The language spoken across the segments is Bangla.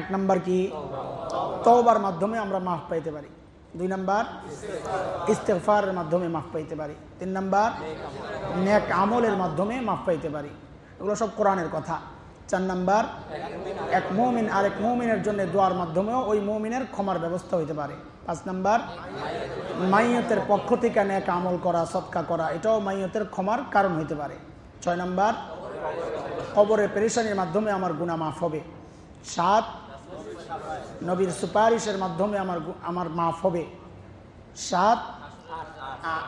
এক নাম্বার কি? তওবার মাধ্যমে আমরা মাফ পাইতে পারি। দুই নাম্বার ইস্তেফারের মাধ্যমে মাফ পাইতে পারি। তিন নাম্বার, নেক আমলের মাধ্যমে মাফ পাইতে পারি। এগুলো সব কোরআনের কথা। চার নাম্বার, এক মৌমিন আর এক মৌমিনের জন্য দোয়ার মাধ্যমেও ওই মৌমিনের ক্ষমার ব্যবস্থা হইতে পারে। পাঁচ নাম্বার, মাইয়তের পক্ষ থেকে নেক আমল করা সৎকা করা, এটাও মাইয়তের ক্ষমার কারণ হইতে পারে। ছয় নাম্বার, কবরের পেরেশানির মাধ্যমে আমার গুণা মাফ হবে। সাত নবীর সুপারিশের মাধ্যমে আমার আমার মাফ হবে। সাত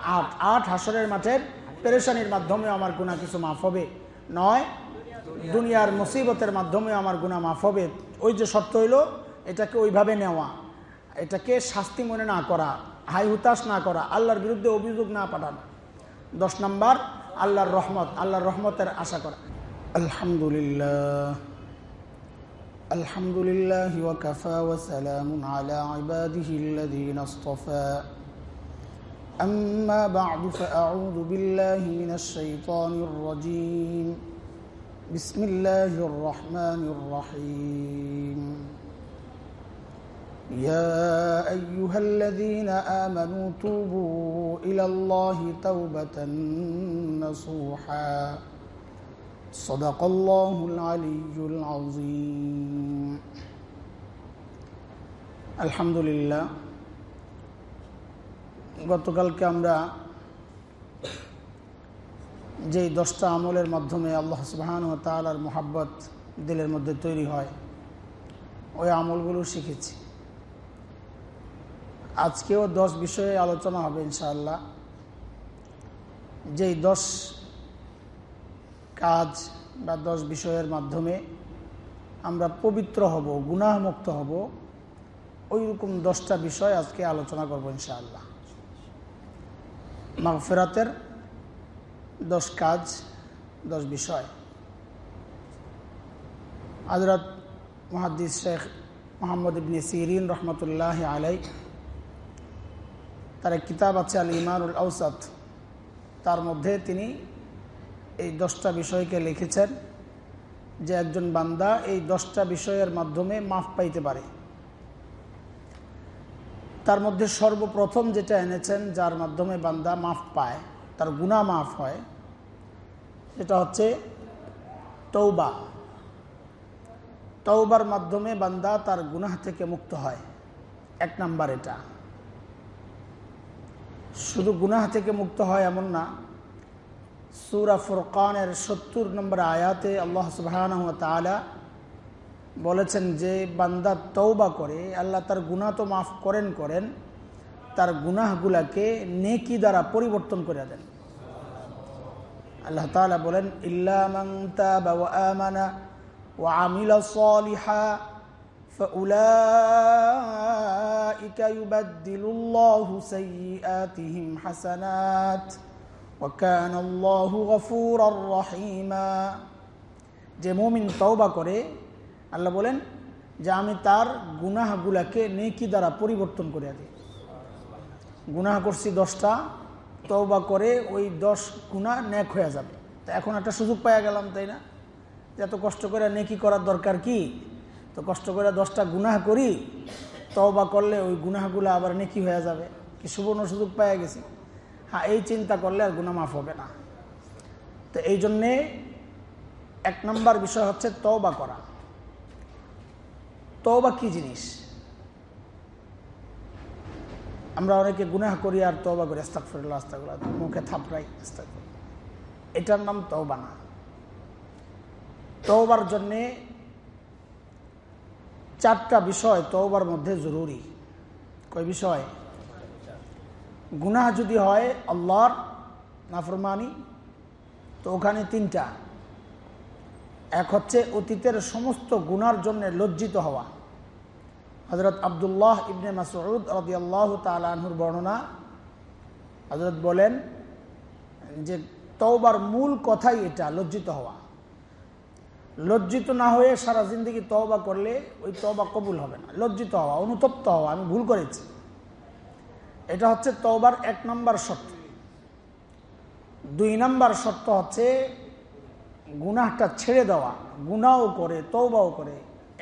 আট আট হাসরের মাঠের পেরেশানির মাধ্যমে আমার গুণা কিছু মাফ হবে। নয়, দুনিয়ার মুসিবতের মাধ্যমে আমার গুণা মাফ হবে। ওই যে শর্ত হইল, এটাকে ওইভাবে নেওয়া। এটাকে শাস্তি মনে না করা, হাই হুতাশ না করা, আল্লাহর বিরুদ্ধে অভিযোগ না পাঠানো। দশ নম্বর, আল্লাহর রহমত, আল্লাহর রহমতের আশা করা। আলহামদুলিল্লাহ। الحمد لله وكفى وسلام على عباده الذين اصطفى. أما بعد فأعوذ بالله من الشيطان الرجيم. بسم الله الرحمن الرحيم. يا أيها الذين آمنوا توبوا إلى الله توبة نصوحا. صدق الله العلي العظيم الحمد لله গতকালকে আমরা যেই দশটা আমলের মাধ্যমে আল্লাহ সুবাহান ও তালার মোহাব্বত দিলের মধ্যে তৈরি হয় ওই আমলগুলো শিখেছি আজকেও দশ বিষয়ে আলোচনা হবে ইনশাআল্লাহ যেই দশ কাজ বা দশ বিষয়ের মাধ্যমে আমরা পবিত্র হব, গুনাহমুক্ত হব ওই রকম দশটা বিষয় আজকে আলোচনা করব ইনশাআল্লাহ। মাগফেরাতের দশ কাজ, দশ বিষয়। হজরত মহাদিস শেখ মোহাম্মদ ইবনে সিরিন রহমতুল্লাহ আলাই তার কিতাব আছে আল ইমানুল আউসাত তার মধ্যে তিনি এই দশটা বিষয়কে লিখেছেন যে একজন বান্দা এই দশটা বিষয়ের মাধ্যমে মাফ পাইতে পারে। তার মধ্যে সর্বপ্রথম যেটা এনেছেন, যার মাধ্যমে বান্দা মাফ পায়, তার গুণা মাফ হয়, সেটা হচ্ছে তৌবা তৌবার মাধ্যমে বান্দা তার গুনাহ থেকে মুক্ত হয়। এক নাম্বার এটা। শুধু গুনাহ থেকে মুক্ত হয় এমন না সুরা ফুরকানের সত্তর নম্বর আয়াতে আল্লাহ সুবাহান তালা বলেছেন যে বান্দা তৌবা করে আল্লাহ তার গুনাহ তো মাফ করেন করেন তার গুনাহগুলাকে নেকি দ্বারা পরিবর্তন করে দেন আল্লাহ তালা বলেন ইল্লামানা وعمل صالحا فأولئك يبدل الله سيئاتهم حسنات وكان الله গফুর رحيما যে মুমিন তওবা করে, আল্লাহ বলেন যে আমি তার গুনাহগুলোকে নেকি দ্বারা পরিবর্তন করে দিই। গুনাহ করছি দশটা, তওবা করে ওই দশ গুনাহ ন্যাক হয়ে যাবে। তো এখন একটা সুযোগ পাওয়া গেলাম, তাই না? এত কষ্ট করে নেকি করার দরকার কি? তো কষ্ট করে দশটা গুনাহ করি, তওবা করলে ওই গুনাহগুলো আবার নেকি হয়ে যাবে। কি সুবর্ণ সুযোগ পাওয়া গেছি। হ্যাঁ এই চিন্তা করলে আর গুণা মাফ হবে না। তো এই জন্যে এক নম্বর বিষয় হচ্ছে তওবা করা। তওবা কি জিনিস? আমরা অনেকে গুনাহ করি আর তওবা করি আস্তাকফিরুল্লাহ আস্তাকুল্লাহ মুখে থাপড়াই আস্তাকুল্লাহ এটার নাম তওবা না। তওবার জন্যে চারটা বিষয় তওবার মধ্যে জরুরি। কয় বিষয়? গুনাহ যদি হয়, আল্লাহর নাফরমানি, তো ওখানে তিনটা। এক হচ্ছে অতীতের সমস্ত গুনার জন্য লজ্জিত হওয়া। হজরত আবদুল্লাহ ইবনে মাসউদ রদি আল্লাহ তালাহুর বর্ণনা হজরত বলেন যে তওবার মূল কথাই এটা, লজ্জিত হওয়া। লজ্জিত না হয়ে সারা জিন্দগি তওবা করলে ওই তওবা কবুল হবে না। লজ্জিত হওয়া, অনুতপ্ত হওয়া, আমি ভুল করেছি। এটা হচ্ছে তওবার এক নম্বর শর্ত। দুই নম্বর শর্ত হচ্ছে গুনাহটা ছেড়ে দেওয়া গুনাও করে তৌবাও করে,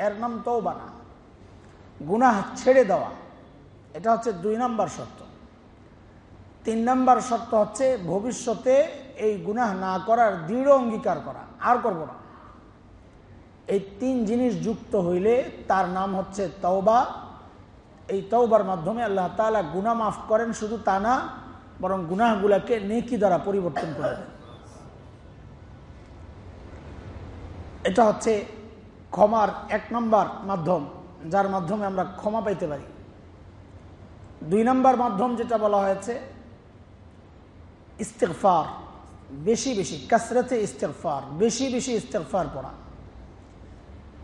এর নাম তৌবা না। গুনাহ ছেড়ে দেওয়া, এটা হচ্ছে দুই নম্বর শর্ত। তিন নম্বর শর্ত হচ্ছে ভবিষ্যতে এই গুনাহ না করার দৃঢ় অঙ্গীকার করা, আর করব না। এই তিন জিনিস যুক্ত হইলে তার নাম হচ্ছে তওবা এই তওবার মাধ্যমে আল্লাহ তালা গুনা মাফ করেন, শুধু তা না, বরং গুনাহগুলাকে নেকি দ্বারা পরিবর্তন করে দেন। এটা হচ্ছে ক্ষমার এক নম্বর মাধ্যম, যার মাধ্যমে আমরা ক্ষমা পাইতে পারি। দুই নম্বর মাধ্যম যেটা বলা হয়েছে ইস্তেকফার বেশি বেশি, কাসরতে ইস্তেকফার বেশি বেশি ইস্তেকফার পড়া।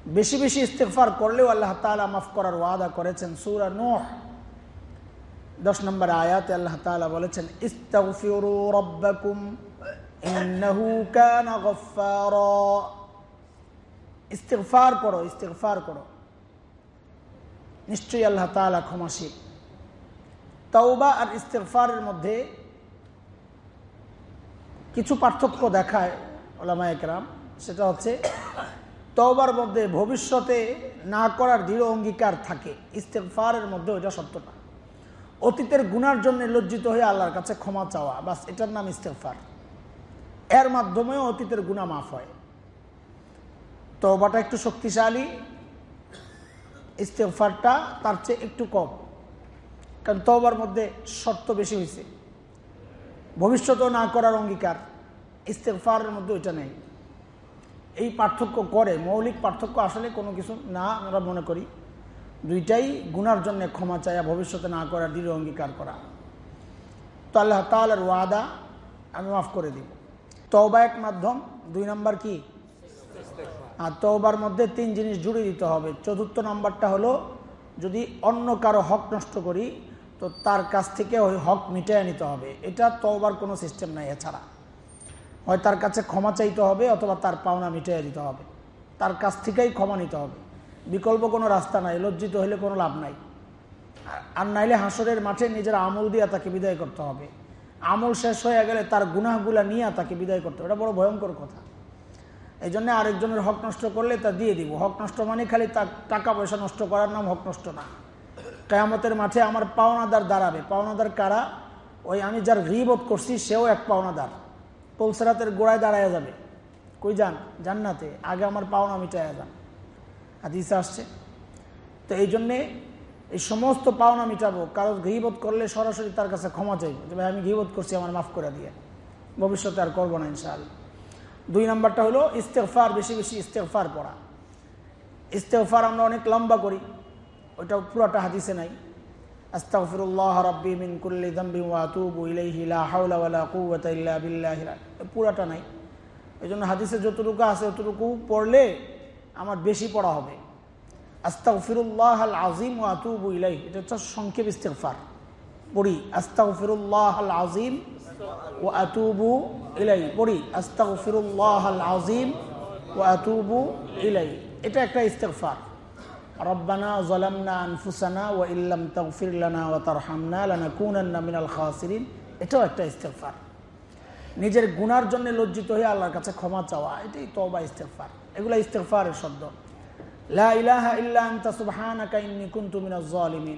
বেশি বেশি ইস্তেকফার করলেও আল্লাহ তালা মাফ করার ওয়াদা করেছেন সুরা নোহ। দশ নম্বর আয়াতে আল্লাহ তালা বলেছেন ইস্তেকফার করো ইস্তেকফার করো। নিশ্চয়ই আল্লাহ তালা ক্ষমাশীল। তওবা আর ইস্তেকফারের মধ্যে কিছু পার্থক্য দেখায় ওলামা একরাম সেটা হচ্ছে তওবার মধ্যে ভবিষ্যতে না করার দৃঢ় অঙ্গীকার থাকে। ইস্তেকফারের মধ্যে ওইটা সত্যটা অতীতের গুনার জন্য লজ্জিত হয়ে আল্লাহর কাছে ক্ষমা চাওয়া, বাস এটার নাম ইস্তেকফার এর মাধ্যমেও অতীতের গুণা মাফ হয়। তওবাটা একটু শক্তিশালী ইস্তেফারটা তার চেয়ে একটু কম। কারণ তওবার মধ্যে শর্ত বেশি হয়েছে ভবিষ্যতেও না করার অঙ্গীকার ইস্তেফারের মধ্যে ওইটা নেই। এই পার্থক্য করে, মৌলিক পার্থক্য আসলে কোনো কিছু না আমরা মনে করি। দুইটাই গুনার জন্য ক্ষমা চাইয়া ভবিষ্যতে না করার দৃঢ় অঙ্গীকার করা। তো আল্লাহ তালের ওয়াদা আমি মাফ করে দিব। তওবা এক মাধ্যম, দুই নাম্বার কি? আর তওবার মধ্যে তিন জিনিস জুড়ে দিতে হবে। চতুর্থ নাম্বারটা হলো, যদি অন্য কারও হক নষ্ট করি, তো তার কাছ থেকে ওই হক মিটাইয়া নিতে হবে। এটা তওবার কোনো সিস্টেম নাই, এছাড়া। হয় তার কাছে ক্ষমা চাইতে হবে অথবা তার পাওনা মিটাইয়া দিতে হবে। তার কাছ থেকেই ক্ষমা নিতে হবে। বিকল্প কোনো রাস্তা নাই, লজ্জিত হলে কোনো লাভ নাই। আর নাইলে হাসরের মাঠে নিজের আমল দিয়া তাকে বিদায় করতে হবে। আমল শেষ হয়ে গেলে তার গুনাহগুলা নিয়ে তাকে বিদায় করতে হবে। এটা বড় ভয়ঙ্কর কথা। এই জন্য আরেকজনের হক নষ্ট করলে তা দিয়ে দিব। হক নষ্ট মানে খালি তার টাকা পয়সা নষ্ট করার নাম হক নষ্ট না। কেয়ামতের মাঠে আমার পাওনাদার দাঁড়াবে। পাওনাদার কারা? ওই আমি যার রিবোধ করছি, সেও এক পাওনাদার। পৌলসেরাতের গোড়ায় দাঁড়ায় যাবে। কই যান? জান্নাতে। আগে আমার পাওনা মিটাইয়া যান। হাদিসে আসছে। তো এই জন্যে এই সমস্ত পাওনা মিটাবো। কারও ঘিবোধ করলে সরাসরি তার কাছে ক্ষমা চাইব। যে, ভাই, আমি ঘিবোধ করছি, আমার মাফ করে দিয়ে। ভবিষ্যতে আর করব না, ইনশাআল্লাহ। দুই নাম্বারটা হলো ইস্তেফার বেশি বেশি ইস্তেফার পড়া। ইস্তেফার আমরা অনেক লম্বা করি। ওইটা পুরোটা হাদিসে নাই। আস্তাগফিরুল্লাহ রাব্বি মিন কুল্লি যামবি ওয়া আতুবু ইলাইহি, লা হাওলা ওয়ালা কুওয়াতা ইল্লা বিল্লাহ পুরাটা নাই। এই জন্য হাদিসে যতটুকু আছে ততটুকু পড়লে আমার বেশি পড়া হবে। আস্তাগফিরুল্লাহ আল আজিম ওয়া আতুবু ইলাইহি, এটা হচ্ছে সংক্ষেপ ইস্তেগফার। পড়ি, আস্তাগফিরুল্লাহ আল আজিম ও আতুবু ইলাই পড়ি, আস্তাগফিরুল্লাহ আল আজিম ও আতুবু ইলাই এটা একটা ইস্তেগফার। আনফুসানা ও ইল্লাম ও মিনাল খাসিরিন। এটাও একটা নিজের গুনার জন্য লজ্জিত হয়ে আল্লাহর কাছে ক্ষমা চাওয়া, এটাই তওবা, ইস্তেগফার। এগুলা ইস্তেগফারের শব্দ।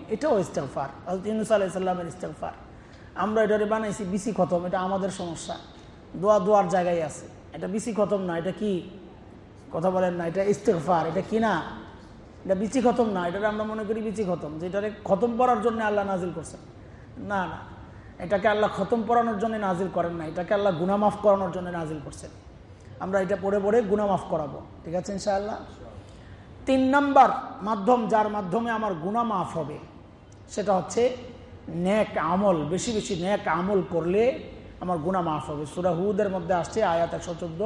এটাও আমরা বানাইছি, বিসি খতম, এটা আমাদের সমস্যা। দোয়া দোয়ার জায়গায় আছে। এটা খতম না, এটা কি? কথা বলেন না, এটা এটা কি না? এটা বিচি খতম না, এটারে আমরা মনে করি বিচি খতম যেটারে খতম পড়ার জন্য আল্লাহ নাজিল করছেন। না না, এটাকে আল্লাহ খতম পড়ানোর জন্য নাজিল করেন না এটাকে আল্লাহ গুনামাফ করানোর জন্য নাজিল করছেন। আমরা এটা পড়ে পড়ে গুনামাফ করাবো, ঠিক আছে ইনশাআল্লাহ? তিন নাম্বার মাধ্যম, যার মাধ্যমে আমার গুনা মাফ হবে, সেটা হচ্ছে ন্যাক আমল, বেশি বেশি ন্যাক আমল করলে আমার গুনা মাফ হবে। সুরা হুদের মধ্যে আসছে আয়াত একশো চোদ্দ,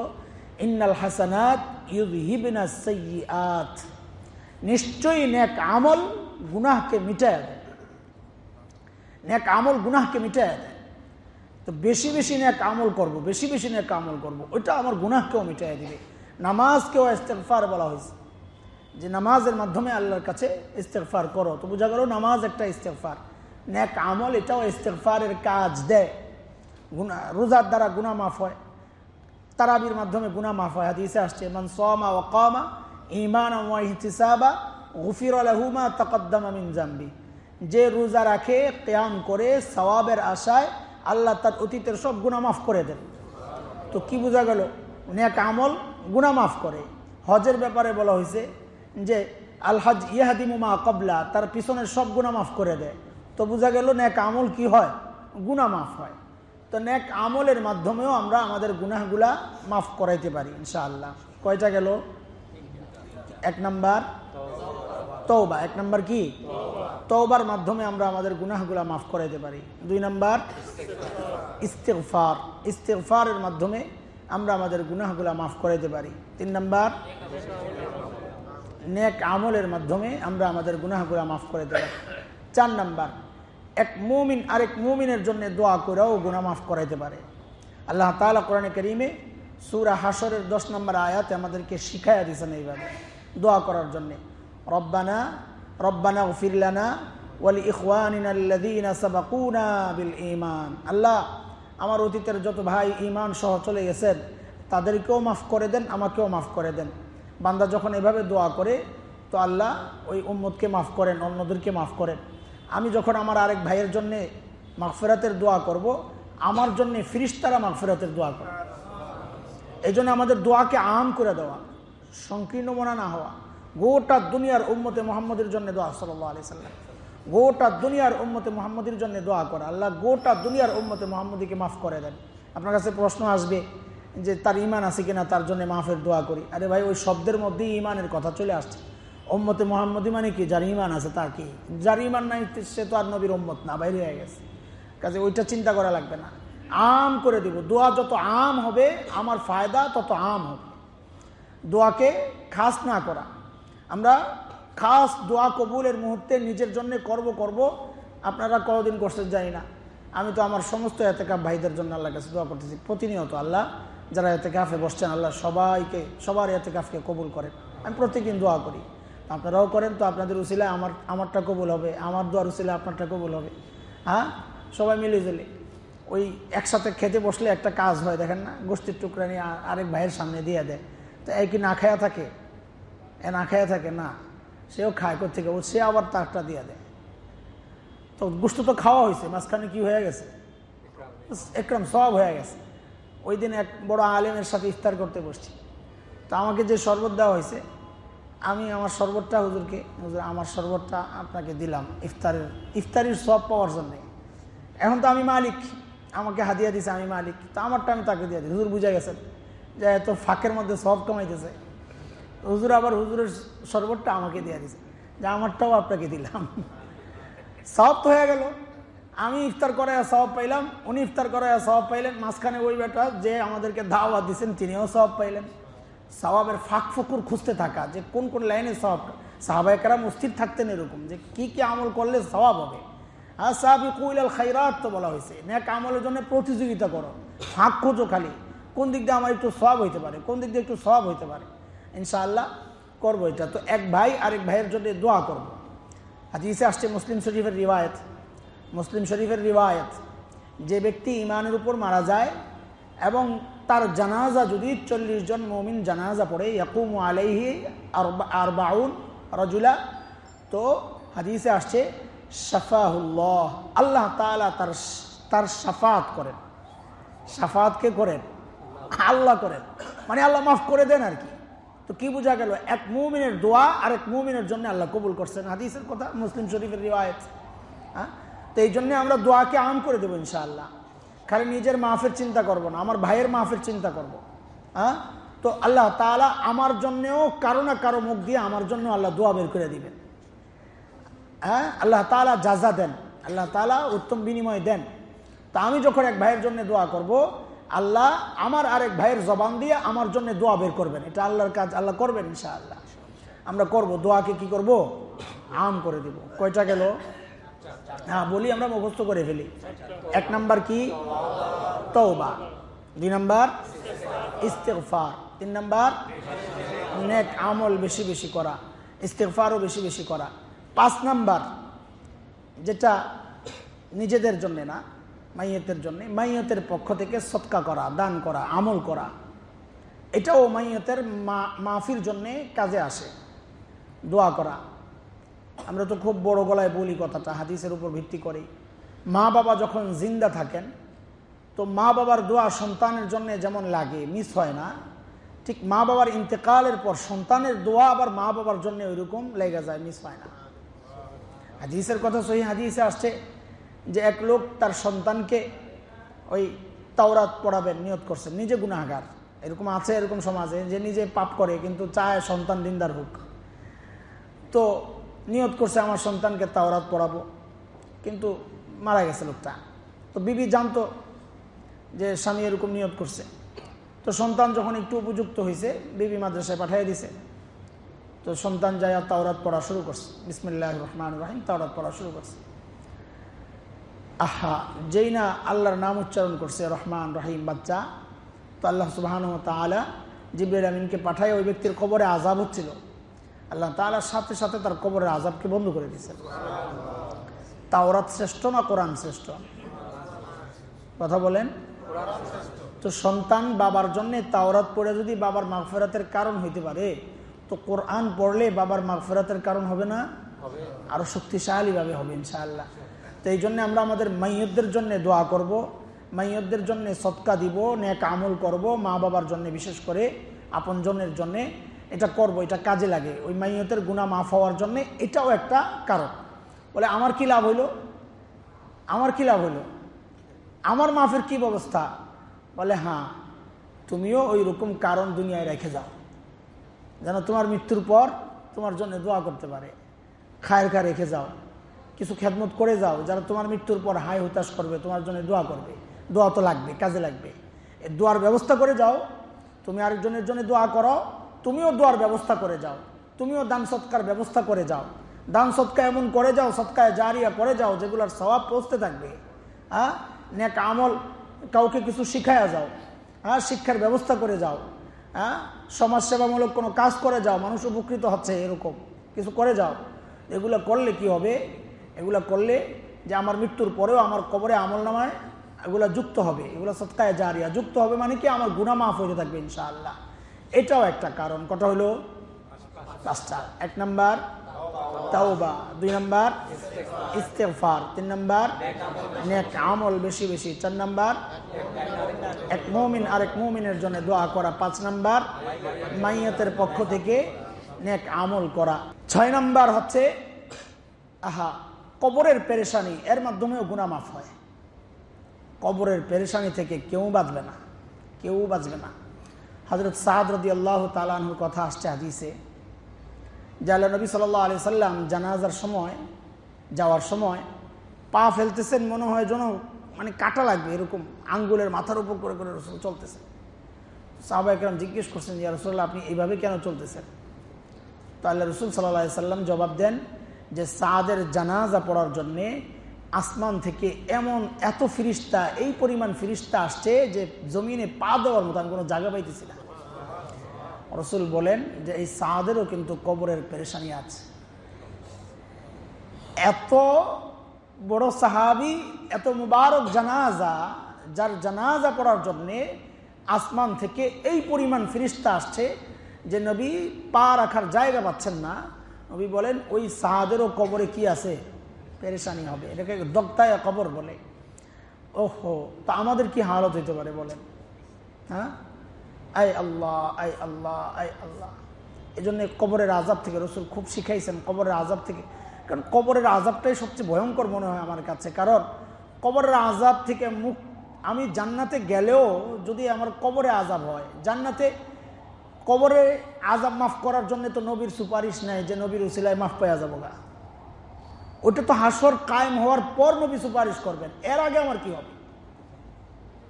ইন্নাল হাসানাত ইউহিবিনা সৈয়াত নিশ্চয়ই ন্যাক আমল গুনাহকে মিটায় দেয়। ন্যাক আমল গুনাহকে মিটায় দেয়। তো বেশি বেশি ন্যাক আমল করব, বেশি বেশি ন্যাক আমল করব, ওইটা আমার গুনাহকেও মিটাই দিবে। নামাজকেও ইস্তেকফার বলা হয়েছে। যে নামাজের মাধ্যমে আল্লাহর কাছে ইস্তেকফার করো। তো বোঝা গেল নামাজ একটা ইস্তেকফার ন্যাক আমল এটাও ইস্তেকফারের কাজ দেয়। গুনা, রোজার দ্বারা গুনা মাফ হয়। তারাবির মাধ্যমে গুনা মাফ হয়। হাদিসে আসছে, মান সোমা ও কমা ইমান মিন জাম্বি। যে রোজা রাখে কেয়াম করে, সওয়াবের আশায় আল্লাহ তার অতীতের সব গুণা মাফ করে দেন। তো কি বোঝা গেল? নেক আমল গুণা মাফ করে। হজের ব্যাপারে বলা হয়েছে যে, আলহাজ ইহাদিমুমা কবলা তার পিছনের সব গুণা মাফ করে দেয়। তো বোঝা গেল নেক আমল কি হয়? গুণা মাফ হয়। তো নেক আমলের মাধ্যমেও আমরা আমাদের গুনাহগুলা মাফ করাইতে পারি, ইনশাআল্লাহ। কয়টা গেল? এক নাম্বার? তৌবা এক নাম্বার কি? তৌবার মাধ্যমে আমরা আমাদের গুনাহগুলা মাফ করাইতে পারি। দুই নাম্বার? ইস্তেফার ইস্তেফারের মাধ্যমে আমরা আমাদের গুনাহগুলা মাফ করাইতে পারি। তিন নাম্বার? নেক আমলের মাধ্যমে আমরা আমাদের গুনাহগুলা মাফ করাইতে পারি। চার নাম্বার? এক মুমিন আরেক মুমিনের জন্য দোয়া করেও গুনা মাফ করাইতে পারে। আল্লাহ তালা কোরআনে করিমে সুরা হাসরের দশ নম্বর আয়াতে আমাদেরকে শিখাইয়া দিয়েছেন এইভাবে। দোয়া করার জন্যে। রব্বানা রব্বানা ফিরলানা ওয়ালি ইখওয়ানিনা সাবাকুনা বিল ইমান আল্লাহ, আমার অতীতের যত ভাই ইমান সহ চলে গেছেন, তাদেরকেও মাফ করে দেন, আমাকেও মাফ করে দেন। বান্দা যখন এভাবে দোয়া করে, তো আল্লাহ ওই উম্মদকে মাফ করেন, অন্যদেরকে মাফ করেন। আমি যখন আমার আরেক ভাইয়ের জন্যে মাগফেরাতের দোয়া করব, আমার জন্যে ফিরিস্তারা মাগফেরাতের দোয়া করে এই আমাদের দোয়াকে আম করে দেওয়া। সংকীর্ণ মনা না হওয়া। গোটা দুনিয়ার উম্মতে মোহাম্মদের জন্য দোয়া সাল্লাহ আলি সাল্লাম। গোটা দুনিয়ার উম্মতে মোহাম্মদের জন্য দোয়া করে। আল্লাহ গোটা দুনিয়ার উম্মতে মোহাম্মদীকে মাফ করে দেন। আপনার কাছে প্রশ্ন আসবে যে তার ইমান আছে কিনা, তার জন্য মাফের দোয়া করি। আরে ভাই, ওই শব্দের মধ্যেই ইমানের কথা চলে আসছে। ওম্মতে মোহাম্মদী মানে কি? যার ইমান আছে তার কি? যার ইমান নাই, সে তো আর নবীর ওম্মত না, বাইরে হয়ে গেছে। কাজে ওইটা চিন্তা করা লাগবে না। আম করে দিব। দোয়া যত আম হবে, আমার ফায়দা তত আম হবে। দোয়াকে খাস না করা। আমরা খাস দোয়া কবুলের মুহূর্তে নিজের জন্য করব করব, আপনারা কতদিন করছেন জানি না। আমি তো আমার সমস্ত এতেকাফ ভাইদের জন্য আল্লাহ কাছে দোয়া করতেছি। প্রতিনিয়ত আল্লাহ, যারা এতেকাফে বসছেন, আল্লাহ সবাইকে, সবার এতেকাফকে কবুল করেন। আমি প্রত্যেকদিন দোয়া করি। আপনারাও করেন তো, আপনাদের উচিলায় আমার, আমারটা কবুল হবে, আমার দোয়ার উচিলায় আপনারটা কবুল হবে। হ্যাঁ? সবাই মিলে জেলে। ওই একসাথে খেতে বসলে একটা কাজ হয়, দেখেন না? গোষ্ঠীর টুকরা নিয়ে আরেক ভাইয়ের সামনে দিয়ে দেয়। তো কি না খায়া থাকে? এ না খায়া থাকে? না। সেও খায় কোথেকে ও সে আবার তারটা দিয়ে দেয়। তো গোষ্ঠ তো খাওয়া হয়েছে মাঝখানে কি হয়ে গেছে? একরম সব হয়ে গেছে। ওই দিন এক বড় আলেমের সাথে ইফতার করতে বসছি। তো আমাকে যে শরবত দেওয়া হয়েছে আমি আমার শরবতটা হুজুরকে, হুজুর, আমার শরবতটা আপনাকে দিলাম ইফতারের, ইফতারির সব পাওয়ার জন্যে। এখন তো আমি মালিক, আমাকে হাদিয়া দিছে আমি মালিক। তো আমারটা আমি তাকে দিয়ে দিই। হুজুর বুঝে গেছেন যে এত ফাঁকের মধ্যে সব কমাইতেছে। হুজুর আবার হুজুরের শরবতটা আমাকে দিয়ে দিছে। যে আমারটাও আপনাকে দিলাম। সব তো হয়ে গেল। আমি ইফতার করায় সব পাইলাম, উনি ইফতার করায় সব পাইলেন। মাঝখানে ওই বেটা যে আমাদেরকে দাওয়া দিচ্ছেন তিনিও সব পাইলেন। সবাবের ফাঁক ফুকুর খুঁজতে থাকা, যে কোন কোন লাইনে সব সাহাবাহিকেরা অস্থির থাকতেন এরকম, যে কি কি আমল করলে সবাব হবে। আর সাহাবি কুইলাল খাইরাত তো বলা হয়েছে। নেক আমলের জন্য প্রতিযোগিতা করো। ফাঁক খোঁজো খালি। কোন দিক দিয়ে আমার একটু সব হইতে পারে, কোন দিক দিয়ে একটু সব হইতে পারে। ইনশাআল্লাহ করব এটা। তো এক ভাই আরেক ভাইয়ের জন্য দোয়া করব। হাদিসে আসছে মুসলিম শরীফের রিবায়ত মুসলিম শরীফের রিবায়ত যে ব্যক্তি ইমানের উপর মারা যায় এবং তার জানাজা যদি চল্লিশ জন মমিন জানাজা পড়ে, ইয়াকুম আলাইহি আর বাউন রজুলা, তো হাদিসে আসছে, শাফাহুল্লাহ। আল্লাহ তালা তার তার সাফাত করেন। সাফাতকে করেন? আল্লাহ করেন। মানে আল্লাহ মাফ করে দেন আর কি। তো কি বোঝা গেল? এক মুমিনের দোয়া আর এক মুমিনের জন্য আল্লাহ কবুল করছেন। হাদিসের কথা, মুসলিম শরীফের রিওয়ায়ত। হ্যাঁ? তো এই জন্যে আমরা দোয়াকে আম করে দেবো ইনশাআল্লাহ। খালি নিজের মাফের চিন্তা করব না, আমার ভাইয়ের মাফের চিন্তা করব। হ্যাঁ? তো আল্লাহ তালা আমার জন্যেও কারও না কারও মুখ দিয়ে আমার জন্য আল্লাহ দোয়া বের করে দিবেন। হ্যাঁ? আল্লাহ তালা যাজা দেন, আল্লাহ তালা উত্তম বিনিময় দেন। তা আমি যখন এক ভাইয়ের জন্য দোয়া করব আল্লাহ আমার আরেক ভাইয়ের জবান দিয়ে আমার জন্য দোয়া বের করবেন। এটা আল্লাহর কাজ, আল্লাহ করবেন ইনশাআল্লাহ। আমরা করব, দোয়াকে কি করব? আম করে দিব। কয়টা গেল? হ্যাঁ বলি, আমরা মুখস্থ করে ফেলি। এক নাম্বার কি? তৌবা দুই নাম্বার? ইস্তেফার তিন নাম্বার? নেক আমল বেশি বেশি করা। ইস্তেফারও বেশি বেশি করা। পাঁচ নাম্বার, যেটা নিজেদের জন্যে না মাইয়তের জন্য, মাইয়তের পক্ষ থেকে সৎকা করা, দান করা, আমল করা। এটাও মাইয়তের মাফির জন্যে কাজে আসে। দোয়া করা। আমরা তো খুব বড় গলায় বলি কথাটা, হাদিসের উপর ভিত্তি করি মা বাবা যখন জিন্দা থাকেন, তো মা বাবার দোয়া সন্তানের জন্য যেমন লাগে, মিস হয় না। ঠিক মা বাবার ইন্তেকালের পর সন্তানের দোয়া আবার মা বাবার জন্য ওইরকম লেগে যায়, মিস হয় না। হাদিসের কথা সহি হাদিসে আসছে যে এক লোক তার সন্তানকে ওই তাওরাত পড়াবেন, নিয়ত করছেন, নিজে গুণাগার এরকম আছে, এরকম সমাজে, যে নিজে পাপ করে কিন্তু চায় সন্তান দিনদার হোক। তো নিয়ত করছে, আমার সন্তানকে তাওরাত পড়াবো। কিন্তু মারা গেছে লোকটা। তো বিবি জানতো যে স্বামী এরকম নিয়ত করছে। তো সন্তান যখন একটু উপযুক্ত হয়েছে বিবি মাদ্রাসায় পাঠিয়ে দিছে। তো সন্তান যায় তাওরাত পড়া শুরু করছে। বিসমিল্লাহ রহমান রাহিম, তাওরাত পড়া শুরু করছে। আহা। যেই না আল্লাহর নাম উচ্চারণ করছে রহমান রহিম বাচ্চা তো আল্লাহ সুবাহান তালা জিবুল আমিনকে পাঠায় ওই ব্যক্তির কবরে আজাব হচ্ছিল। আল্লাহ তালার সাথে সাথে তার কবরের আজাবকে বন্ধ করে দিয়েছে। তাওরাত শ্রেষ্ঠ না কোরআন শ্রেষ্ঠ? কথা বলেন। তো সন্তান বাবার জন্য তাওরাত পড়ে যদি বাবার মাগফেরাতের কারণ হইতে পারে তো কোরআন পড়লে বাবার মাগফেরাতের কারণ হবে না? আরও শক্তিশালীভাবে হবে ইনশাআল্লাহ। তো এই জন্য আমরা আমাদের মাইয়দের জন্য দোয়া করব মাইয়দের জন্য সৎকা দিব, নেক আমল করব, মা বাবার জন্য বিশেষ করে, আপনজনের জন্যে এটা করব, এটা কাজে লাগে। ওই মাইয়তের গুণা মাফ হওয়ার জন্যে এটাও একটা কারণ। বলে, আমার কি লাভ হইল? আমার কি লাভ হইল? আমার মাফের কি ব্যবস্থা? বলে হ্যাঁ তুমিও ওই রকম কারণ দুনিয়ায় রেখে যাও। যেন তোমার মৃত্যুর পর তোমার জন্য দোয়া করতে পারে। খায়ের খা রেখে যাও। কিছু খেদমত করে যাও, যারা তোমার মৃত্যুর পর হাই হতাশ করবে, তোমার জন্য দোয়া করবে। দোয়া তো লাগবে, কাজে লাগবে। দোয়ার ব্যবস্থা করে যাও। তুমি আরেকজনের জন্য দোয়া করো, তুমিও দোয়ার ব্যবস্থা করে যাও। তুমিও দান সৎকার ব্যবস্থা করে যাও। দান সৎকা এমন করে যাও সৎকায় জারিয়া করে যাও, যেগুলোর স্বভাব পৌঁছতে থাকবে। হ্যাঁ নেক আমল কাউকে কিছু শিখায়া যাও। হ্যাঁ শিক্ষার ব্যবস্থা করে যাও। হ্যাঁ সমাজসেবামূলক কোনো কাজ করে যাও, মানুষ উপকৃত হচ্ছে এরকম। কিছু করে যাও। এগুলো করলে কি হবে? এগুলো করলে যে আমার মৃত্যুর পরেও আমার কবরে আমল নামায় এগুলো যুক্ত হবে, এগুলো সৎকায় জারিয়া যুক্ত হবে মানে কি আমার গুণা মাফ হয়ে থাকবে ইনশাআল্লাহ। এটাও একটা কারণ। কটা হলো? পাঁচটা। এক নাম্বার, তাওবা। দুই নাম্বার ইস্তেফার তিন নাম্বার, নেক আমল বেশি বেশি। চার নাম্বার, এক মৌমিন আরেক মৌমিনের জন্য দোয়া করা। পাঁচ নাম্বার, মাইয়াতের পক্ষ থেকে নেক আমল করা। ছয় নাম্বার হচ্ছে, আহা কবরের পেরেশানি, এর মাধ্যমেও গুণা মাফ হয়। কবরের পেরেশানি থেকে কেউ বাঁচবে না, কেউ বাঁচবে না। হজরত সাহাদ রদি আল্লাহ তালাহুর কথা আসছে হাদিসে আল্লাহ নবী সাল্লাহ আলি সাল্লাম জানাজার সময়, যাওয়ার সময় পা ফেলতেছেন, মনে হয় যেন মানে কাটা লাগবে, এরকম আঙ্গুলের মাথার উপর করে করে রসুল চলতেছেন। সাহবা একরাম জিজ্ঞেস করছেন যে রসুল্লাহ আপনি এইভাবে কেন চলতেছেন? তো আল্লাহ রসুল সাল্লাহ সাল্লাম জবাব দেন যে সাদের জানাজা পড়ার জন্যে আসমান থেকে এমন এত ফিরিস্তা, এই পরিমাণ ফিরিস্তা আসছে যে জমিনে পা দেওয়ার মতো আমি কোনো জায়গা পাইতেছি না। রসুল বলেন যে এই সাদেরও কিন্তু কবরের পেরেশানি আছে। এত বড় সাহাবি, এত মুবারক জানাজা, যার জানাজা পড়ার জন্যে আসমান থেকে এই পরিমাণ ফিরিস্তা আসছে যে নবী পা রাখার জায়গা পাচ্ছেন না। নবী বলেন, ওই সাহাদেরও কবরে কি আছে? পেরেশানি হবে। এটাকে দক্তায় কবর বলে। ওহো, তা আমাদের কি হালত হইতে পারে বলেন? হ্যাঁ? আই আল্লাহ আই আল্লাহ আই আল্লাহ। এই জন্য কবরের আজাব থেকে রসুল খুব শিখাইছেন, কবরের আজাব থেকে। কারণ কবরের আজাবটাই সবচেয়ে ভয়ঙ্কর মনে হয় আমার কাছে। কারণ কবরের আজাব থেকে মুখ আমি জান্নাতে গেলেও যদি আমার কবরে আজাব হয়, জান্নাতে কবরে আজাব মাফ করার জন্য তো নবীর সুপারিশ নেই যে নবীর উসিলায় মাফ যাব গা। ওটা তো হাসর কায়েম হওয়ার পর নবী সুপারিশ করবেন। এর আগে আমার কি হবে?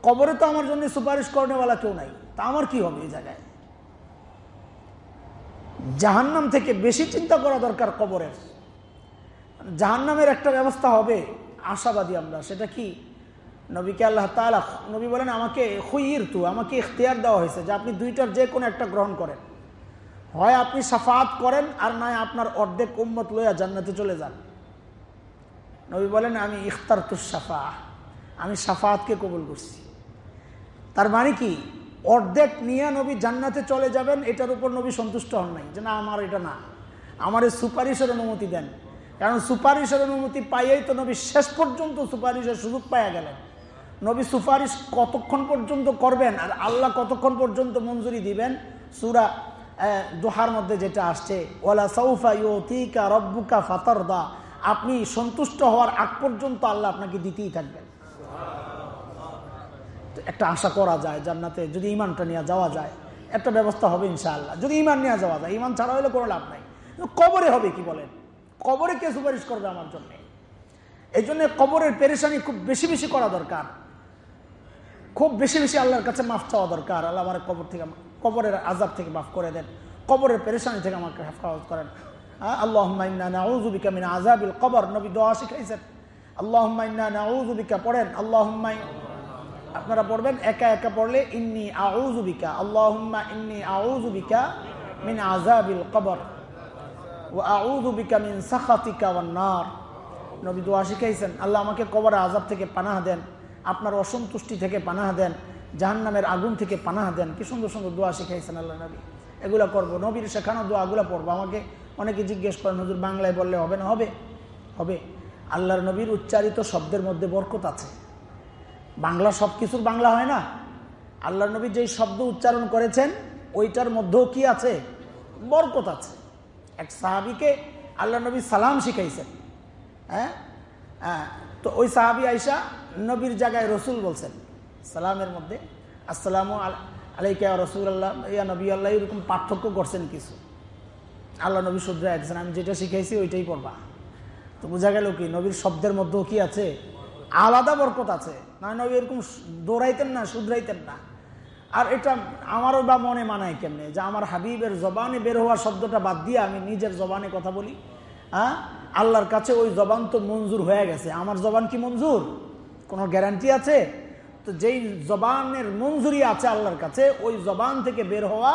কবরে তো আমার জন্য সুপারিশ করেনেওয়ালা কেউ নাই। তা আমার কি হবে এই জায়গায়? জাহান্নাম থেকে বেশি চিন্তা করা দরকার কবরের। জাহান্নামের একটা ব্যবস্থা হবে আশাবাদী আমরা। সেটা কি? নবীকে আল্লাহ তালা নবী বলেন, আমাকে হুইর তু, আমাকে ইখতিয়ার দেওয়া হয়েছে যে আপনি দুইটার যে কোনো একটা গ্রহণ করেন। হয় আপনি সাফাত করেন আর নয় আপনার অর্ধেক উম্মত লইয়া জান্নাতে চলে যান। নবী বলেন, আমি ইখতার তুসাফা আমি সাফাতকে কবুল করছি। তার মানে কি? অর্ধেক নিয়ে নবী জান্নাতে চলে যাবেন, এটার উপর নবী সন্তুষ্ট হন নাই। যে না, আমার এটা না। আমার এই সুপারিশের অনুমতি দেন। কারণ সুপারিশের অনুমতি পাইয়েই তো নবী শেষ পর্যন্ত সুপারিশের সুযোগ পাইয়া গেলেন। নবী সুপারিশ কতক্ষণ পর্যন্ত করবেন আর আল্লাহ কতক্ষণ পর্যন্ত মঞ্জুরি দিবেন? সুরা দোহার মধ্যে যেটা আসছে ওলা সৌফা ইউতিকা রব্বুকা ফাতরদা আপনি সন্তুষ্ট হওয়ার আগ পর্যন্ত আল্লাহ আপনাকে দিতেই থাকবেন। একটা আশা করা যায় জান্নাতে, যদি ইমানটা নিয়ে যাওয়া যায়, একটা ব্যবস্থা হবে ইনশাআল্লাহ। যদি ইমান নিয়ে যাওয়া যায় ইমান ছাড়া হলে কোনো লাভ নাই। কবরে হবে কি বলেন? কবরে কে সুপারিশ করবে আমার জন্য? এই জন্য কবরের পেরেশানি খুব বেশি বেশি করা দরকার। খুব বেশি বেশি আল্লাহর কাছে মাফ চাওয়া দরকার। আল্লাহ আমার কবর থেকে কবরের আজাব থেকে মাফ করে দেন। কবরের পেরেশানি থেকে আমাকে হেফাজত করেন। আল্লাহ নাউজুবিকা মিন আজাবিল কবর। নবী দোয়া শিখাইছেন। আল্লাহ নাউজুবিকা পড়েন। আল্লাহ আপনারা পড়বেন, একা একা পড়লে ইন্নি আউজুবিকা আল্লাহুম্মা ইন্নি আউজুবিকা মিন আজাবিল কবর। ও আউজুবিকা মিন সাখাতিকা ওয়ান নার। নবী দোয়া শিখাইছেন। আল্লাহ আমাকে কবরে আজাব থেকে পানাহ দেন। আপনার অসন্তুষ্টি থেকে পানাহা দেন, জাহান্নামের আগুন থেকে পানাহা দেন। কি সুন্দর সুন্দর দোয়া শিখাইছেন আল্লাহ নবী। এগুলো করব। নবীর শেখানো দোয়াগুলো পড়ব। আমাকে অনেকে জিজ্ঞেস করেন, হুজুর, বাংলায় বললে হবে না? হবে। হবে। আল্লাহর নবীর উচ্চারিত শব্দের মধ্যে বরকত আছে। বাংলা সব কিছুর বাংলা হয় না। আল্লাহ নবী যেই শব্দ উচ্চারণ করেছেন, ওইটার মধ্যেও কি আছে? বরকত আছে। এক সাহাবিকে আল্লাহ নবী সালাম শিখাইছেন। হ্যাঁ? হ্যাঁ। তো ওই সাহাবি আইসা নবীর জায়গায় রসুল বলছেন, সালামের মধ্যে, আসসালামু আলাইকা রসুল আল্লাহ ইয়া নবী আল্লাহ, এরকম পার্থক্য করছেন কিছু। আল্লাহ নবী শুদ্রা একজন আমি যেটা শিখাইছি ওইটাই পড়বা। তো বোঝা গেল কি, নবীর শব্দের মধ্যেও কি আছে? আলাদা বরকত আছে। না নবী এরকম দৌড়াইতেন না, শুধরাইতেন না। আর এটা আমারও বা মনে মানায় কেমনে? যে আমার হাবিবের জবানে বের হওয়া শব্দটা বাদ দিয়ে আমি নিজের জবানে কথা বলি হ্যাঁ আল্লাহর কাছে ওই জবান তো মঞ্জুর হয়ে গেছে। আমার জবান কি মঞ্জুর? কোনো গ্যারান্টি আছে? তো যেই জবানের মঞ্জুরি আছে আল্লাহর কাছে, ওই জবান থেকে বের হওয়া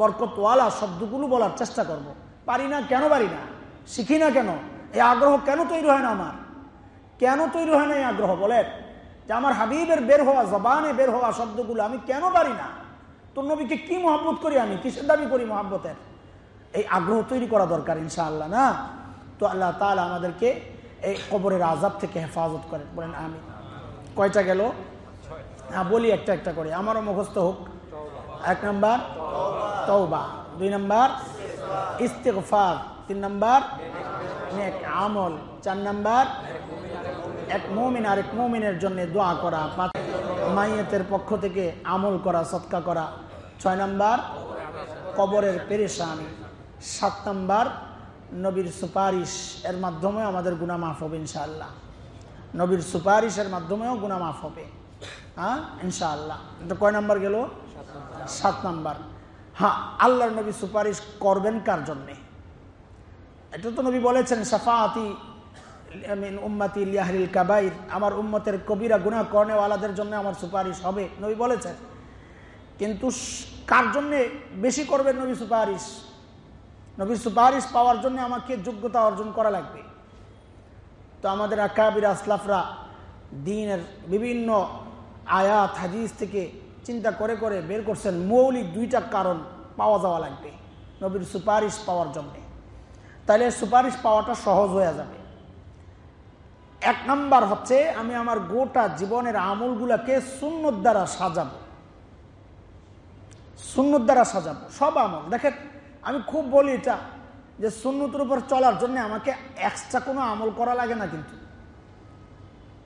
বরকতওয়ালা শব্দগুলো বলার চেষ্টা করব। পারি না? কেন পারি না? শিখি না কেন? এই আগ্রহ কেন তৈরি হয় না আমার? কেন তৈরি হয় না এই আগ্রহ? বলেন, যে আমার হাবিবের বের হওয়া, জবানে বের হওয়া শব্দগুলো আমি কেন পারি না? তোর নবীকে কি মহাব্বত করি আমি? কিসের দাবি করি মহাব্বতের? এই আগ্রহ তৈরি করা দরকার ইনশাআল্লাহ, না? তো আল্লাহ তালা আমাদেরকে এই কবরের আজাব থেকে হেফাজত করেন। বলেন আমি কয়টা গেল? হ্যাঁ বলি একটা একটা করে। আমারও মুখস্থ হোক। এক নম্বর তৌবা দুই নম্বর ইস্তেকফার তিন নম্বর আমল। চার নম্বর, এক মৌমিন আর এক মৌমিনের জন্য দোয়া করা। পাঁচ, মাইয়েতের পক্ষ থেকে আমল করা সৎকা করা। ছয় নম্বর, কবরের পেরেশানি। সাত নম্বর, নবীর সুপারিশ। এর মাধ্যমে আমাদের গুণা মাফ হবে, ইনশাআল্লাহ। নবীর সুপারিশের মাধ্যমেও গুণা মাফ হবে। হ্যাঁ? ইনশাআল্লাহ। কয় নাম্বার গেল? সাত নাম্বার। হ্যাঁ আল্লাহর নবী সুপারিশ করবেন কার জন্যে? এটা তো নবী বলেছেন সাফাতি উম্মাতি লিয়াহরিল কাবাইর। আমার উম্মতের কবিরা গুণা কর্নেওয়ালাদের জন্য আমার সুপারিশ হবে, নবী বলেছেন। কিন্তু কার জন্যে বেশি করবেন নবী সুপারিশ? নবীর সুপারিশ পাওয়ার জন্য আমাকে যোগ্যতা অর্জন করা লাগবে। তো আমাদের আকাবির আসলাফরা দিনের বিভিন্ন আয়াত, হাদিস থেকে চিন্তা করে করে বের করছেন, মৌলিক দুইটা কারণ পাওয়া যাওয়া লাগবে, নবীর সুপারিশ পাওয়ার জন্যে। তাহলে সুপারিশ পাওয়াটা সহজ হয়ে যাবে। এক নাম্বার হচ্ছে, আমি আমার গোটা জীবনের আমলগুলাকে শূন্যর দ্বারা সাজাবো। শূন্যর দ্বারা সাজাবো, সব আমল। দেখেন, আমি খুব বলি এটা যে সুন্নতের উপর চলার জন্য আমাকে এক্সট্রা কোনো আমল করা লাগে না কিন্তু।